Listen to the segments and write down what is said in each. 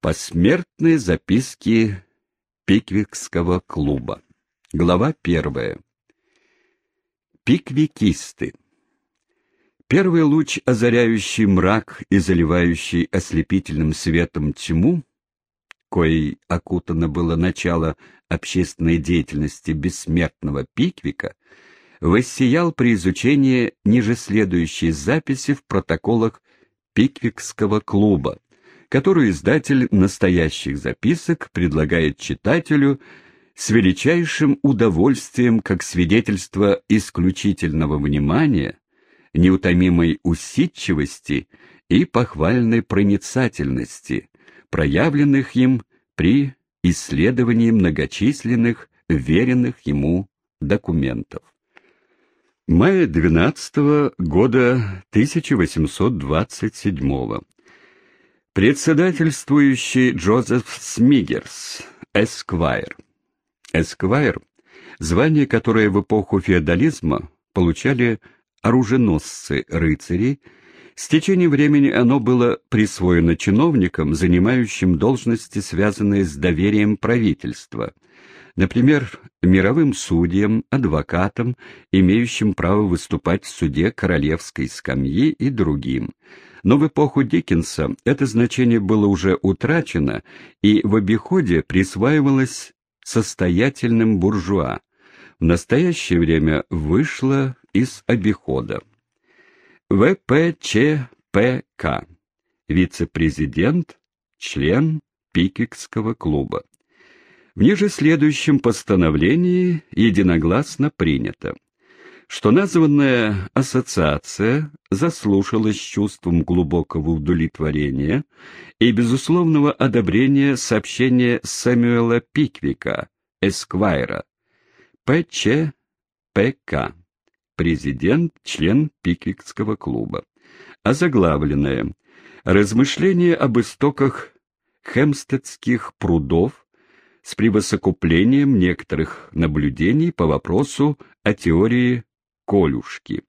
Посмертные записки Пиквикского клуба. Глава первая. Пиквикисты. Первый луч, озаряющий мрак и заливающий ослепительным светом тьму, коей окутано было начало общественной деятельности бессмертного Пиквика, воссиял при изучении ниже следующей записи в протоколах Пиквикского клуба, которую издатель настоящих записок предлагает читателю с величайшим удовольствием как свидетельство исключительного внимания, неутомимой усидчивости и похвальной проницательности, проявленных им при исследовании многочисленных веренных ему документов. Мая 12 года 1827 Председательствующий Джозеф Смигерс, эсквайр. Эсквайр — звание, которое в эпоху феодализма получали оруженосцы-рыцари, с течением времени оно было присвоено чиновникам, занимающим должности, связанные с доверием правительства, например, мировым судьям, адвокатам, имеющим право выступать в суде королевской скамьи и другим – но в эпоху Диккенса это значение было уже утрачено и в обиходе присваивалось состоятельным буржуа. В настоящее время вышло из обихода. ВПЧПК. Вице-президент, член Пикикского клуба. В ниже следующем постановлении единогласно принято что названная ассоциация заслушалась чувством глубокого удовлетворения и безусловного одобрения сообщения Сэмюэла Пиквика, Эсквайра, ПЧ ПК, президент, член Пиквикского клуба, озаглавленное «Размышления об истоках хемстедских прудов с превосокуплением некоторых наблюдений по вопросу о теории Колюшки,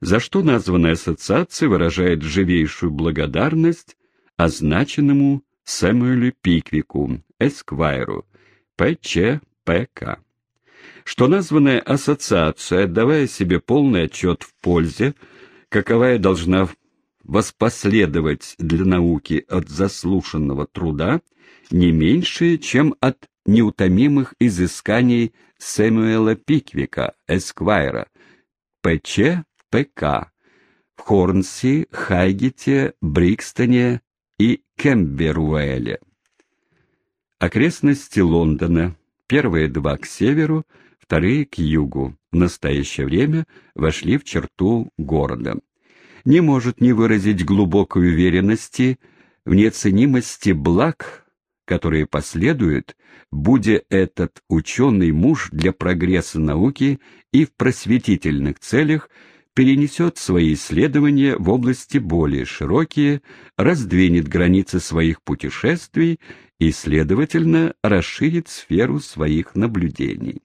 за что названная ассоциация выражает живейшую благодарность означенному Сэмюэлю Пиквику, Эсквайру, ПЧПК. Что названная ассоциация, отдавая себе полный отчет в пользе, каковая должна воспоследовать для науки от заслушанного труда, не меньше, чем от неутомимых изысканий Сэмюэла Пиквика, Эсквайра, ПЧ, ПК в Хорнси, Хайгете, Брикстоне и Кемберуэле. Окрестности Лондона. Первые два к северу, вторые к югу. В настоящее время вошли в черту города. Не может не выразить глубокой уверенности в неоценимости благ, которые последуют, будя этот ученый муж для прогресса науки и в просветительных целях перенесет свои исследования в области более широкие, раздвинет границы своих путешествий и, следовательно, расширит сферу своих наблюдений.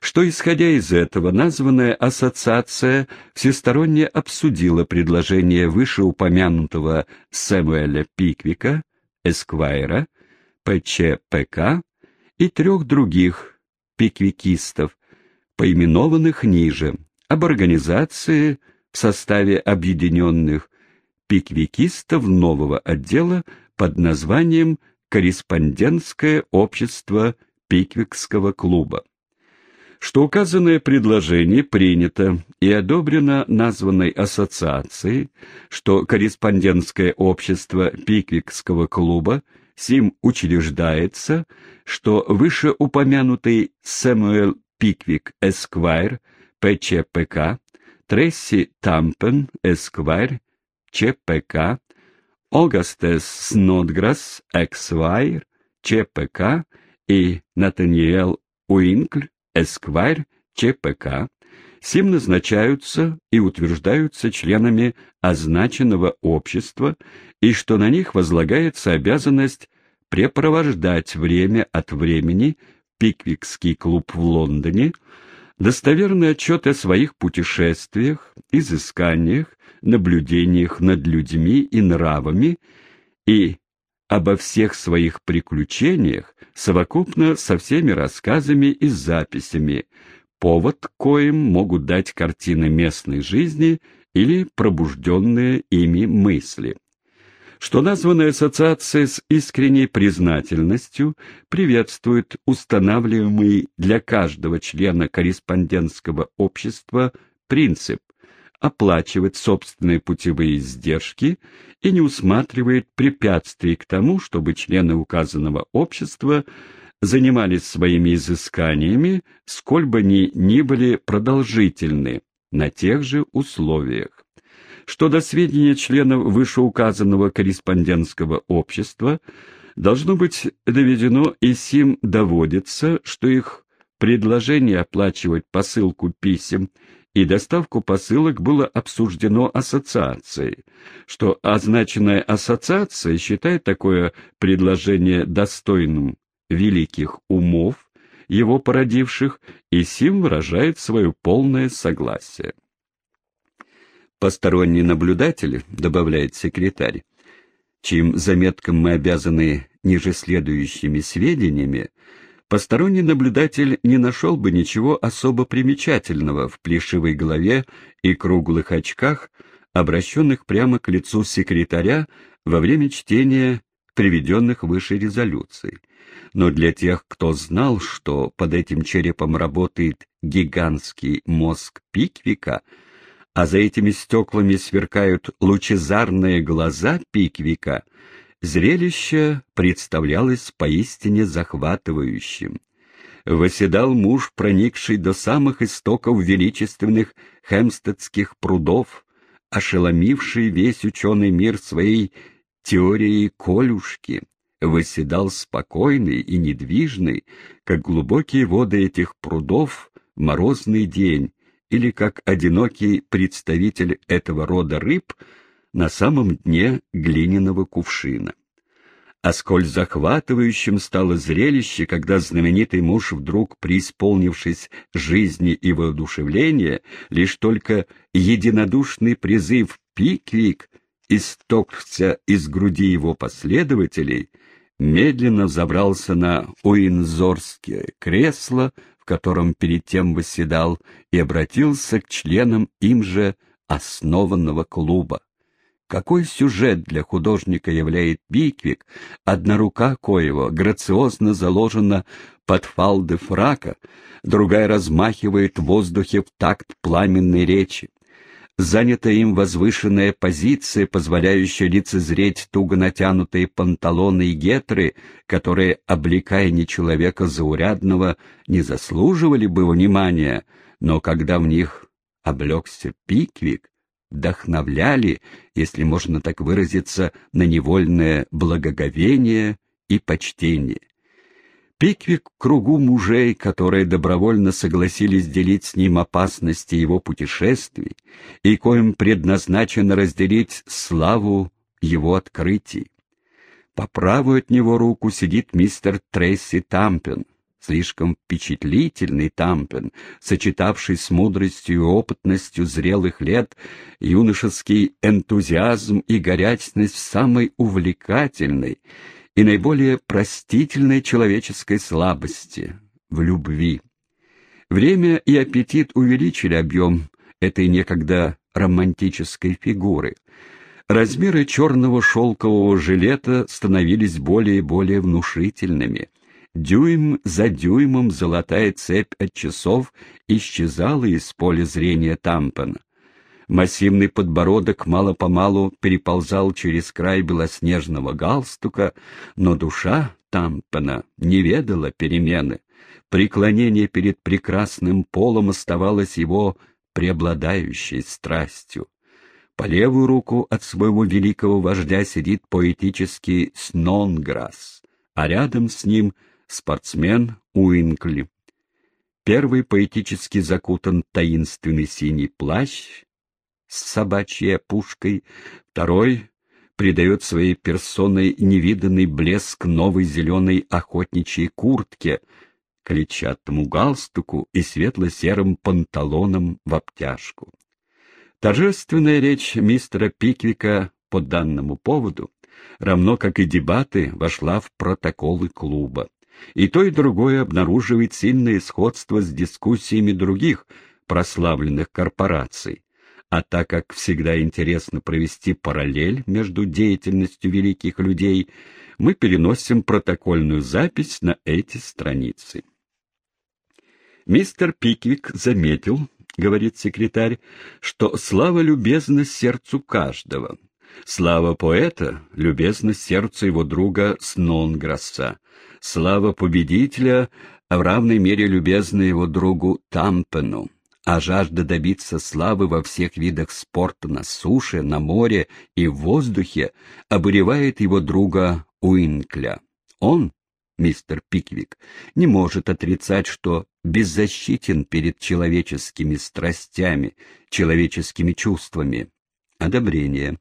Что, исходя из этого, названная ассоциация всесторонне обсудила предложение вышеупомянутого Сэмуэля Пиквика, Эсквайра, ПЧПК и трех других пиквикистов, поименованных ниже, об организации в составе объединенных пиквикистов нового отдела под названием «Корреспондентское общество Пиквикского клуба» что указанное предложение принято и одобрено названной ассоциацией, что корреспондентское общество Пиквикского клуба Сим учреждается, что вышеупомянутый Сэмюэл Пиквик Эсквайр, ПЧПК, Тресси Тампен Эсквайр, ЧПК, Огастес Снодграсс Эксвайр, ЧПК и Натаниэл Уинкль Эсквайр, ЧПК, сим назначаются и утверждаются членами означенного общества и что на них возлагается обязанность препровождать время от времени Пиквикский клуб в Лондоне, достоверный отчет о своих путешествиях, изысканиях, наблюдениях над людьми и нравами и обо всех своих приключениях совокупно со всеми рассказами и записями, повод коим могут дать картины местной жизни или пробужденные ими мысли. Что названная ассоциация с искренней признательностью приветствует устанавливаемый для каждого члена корреспондентского общества принцип оплачивать собственные путевые издержки и не усматривает препятствий к тому, чтобы члены указанного общества занимались своими изысканиями, сколь бы ни ни были продолжительны, на тех же условиях. Что до сведения членов вышеуказанного корреспондентского общества должно быть доведено и сим доводится, что их предложение оплачивать посылку писем и доставку посылок было обсуждено ассоциацией, что означенная ассоциация считает такое предложение достойным великих умов, его породивших, и сим выражает свое полное согласие. Посторонний наблюдатель, добавляет секретарь, чьим заметкам мы обязаны ниже следующими сведениями, посторонний наблюдатель не нашел бы ничего особо примечательного в плешивой голове и круглых очках, обращенных прямо к лицу секретаря во время чтения приведенных выше резолюций. Но для тех, кто знал, что под этим черепом работает гигантский мозг Пиквика, а за этими стеклами сверкают лучезарные глаза Пиквика, зрелище представлялось поистине захватывающим. Восседал муж, проникший до самых истоков величественных хемстедских прудов, ошеломивший весь ученый мир своей теорией колюшки, восседал спокойный и недвижный, как глубокие воды этих прудов, морозный день, или как одинокий представитель этого рода рыб на самом дне глиняного кувшина. А сколь захватывающим стало зрелище, когда знаменитый муж вдруг, преисполнившись жизни и воодушевления, лишь только единодушный призыв «Пиквик» истокся из груди его последователей, медленно забрался на Уинзорское кресло, котором перед тем восседал, и обратился к членам им же основанного клуба. Какой сюжет для художника являет Пиквик, одна рука коего грациозно заложена под фалды фрака, другая размахивает в воздухе в такт пламенной речи занята им возвышенная позиция, позволяющая лицезреть туго натянутые панталоны и гетры, которые, облекая не человека заурядного, не заслуживали бы внимания, но когда в них облегся пиквик, вдохновляли, если можно так выразиться, на невольное благоговение и почтение. Пиквик в кругу мужей, которые добровольно согласились делить с ним опасности его путешествий, и коим предназначено разделить славу его открытий. По правую от него руку сидит мистер Трейси Тампен, слишком впечатлительный Тампен, сочетавший с мудростью и опытностью зрелых лет юношеский энтузиазм и горячность самой увлекательной — и наиболее простительной человеческой слабости — в любви. Время и аппетит увеличили объем этой некогда романтической фигуры. Размеры черного шелкового жилета становились более и более внушительными. Дюйм за дюймом золотая цепь от часов исчезала из поля зрения Тампона. Массивный подбородок мало-помалу переползал через край белоснежного галстука, но душа Тампена не ведала перемены. Преклонение перед прекрасным полом оставалось его преобладающей страстью. По левую руку от своего великого вождя сидит поэтический Снонграсс, а рядом с ним спортсмен Уинкли. Первый поэтически закутан таинственный синий плащ, с собачьей пушкой, второй придает своей персоной невиданный блеск новой зеленой охотничьей куртке, клетчатому галстуку и светло-серым панталонам в обтяжку. Торжественная речь мистера Пиквика по данному поводу равно как и дебаты, вошла в протоколы клуба. И то, и другое обнаруживает сильное сходство с дискуссиями других прославленных корпораций. А так как всегда интересно провести параллель между деятельностью великих людей, мы переносим протокольную запись на эти страницы. Мистер Пиквик заметил, говорит секретарь, что слава любезна сердцу каждого. Слава поэта любезна сердцу его друга Снонграсса. Слава победителя в равной мере любезна его другу Тампену а жажда добиться славы во всех видах спорта на суше, на море и в воздухе обуревает его друга Уинкля. Он, мистер Пиквик, не может отрицать, что беззащитен перед человеческими страстями, человеческими чувствами. Одобрение.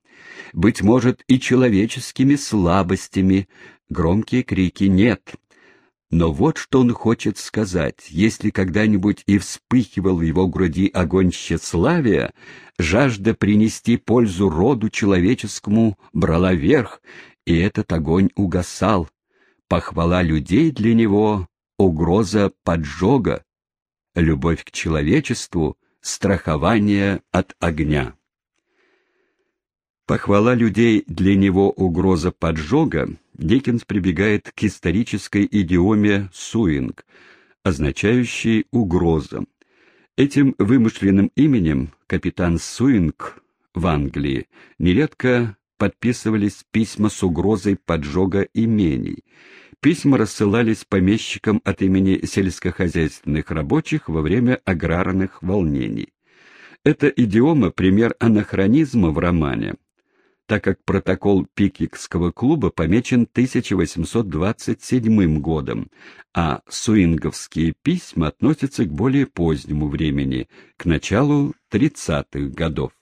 Быть может, и человеческими слабостями. Громкие крики «нет», но вот что он хочет сказать. Если когда-нибудь и вспыхивал в его груди огонь тщеславия, жажда принести пользу роду человеческому брала верх, и этот огонь угасал. Похвала людей для него — угроза поджога, любовь к человечеству — страхование от огня. Похвала людей для него угроза поджога, Диккенс прибегает к исторической идиоме «суинг», означающей «угроза». Этим вымышленным именем капитан Суинг в Англии нередко подписывались письма с угрозой поджога имений. Письма рассылались помещикам от имени сельскохозяйственных рабочих во время аграрных волнений. Эта идиома — пример анахронизма в романе — так как протокол Пикикского клуба помечен 1827 годом, а суинговские письма относятся к более позднему времени, к началу 30-х годов.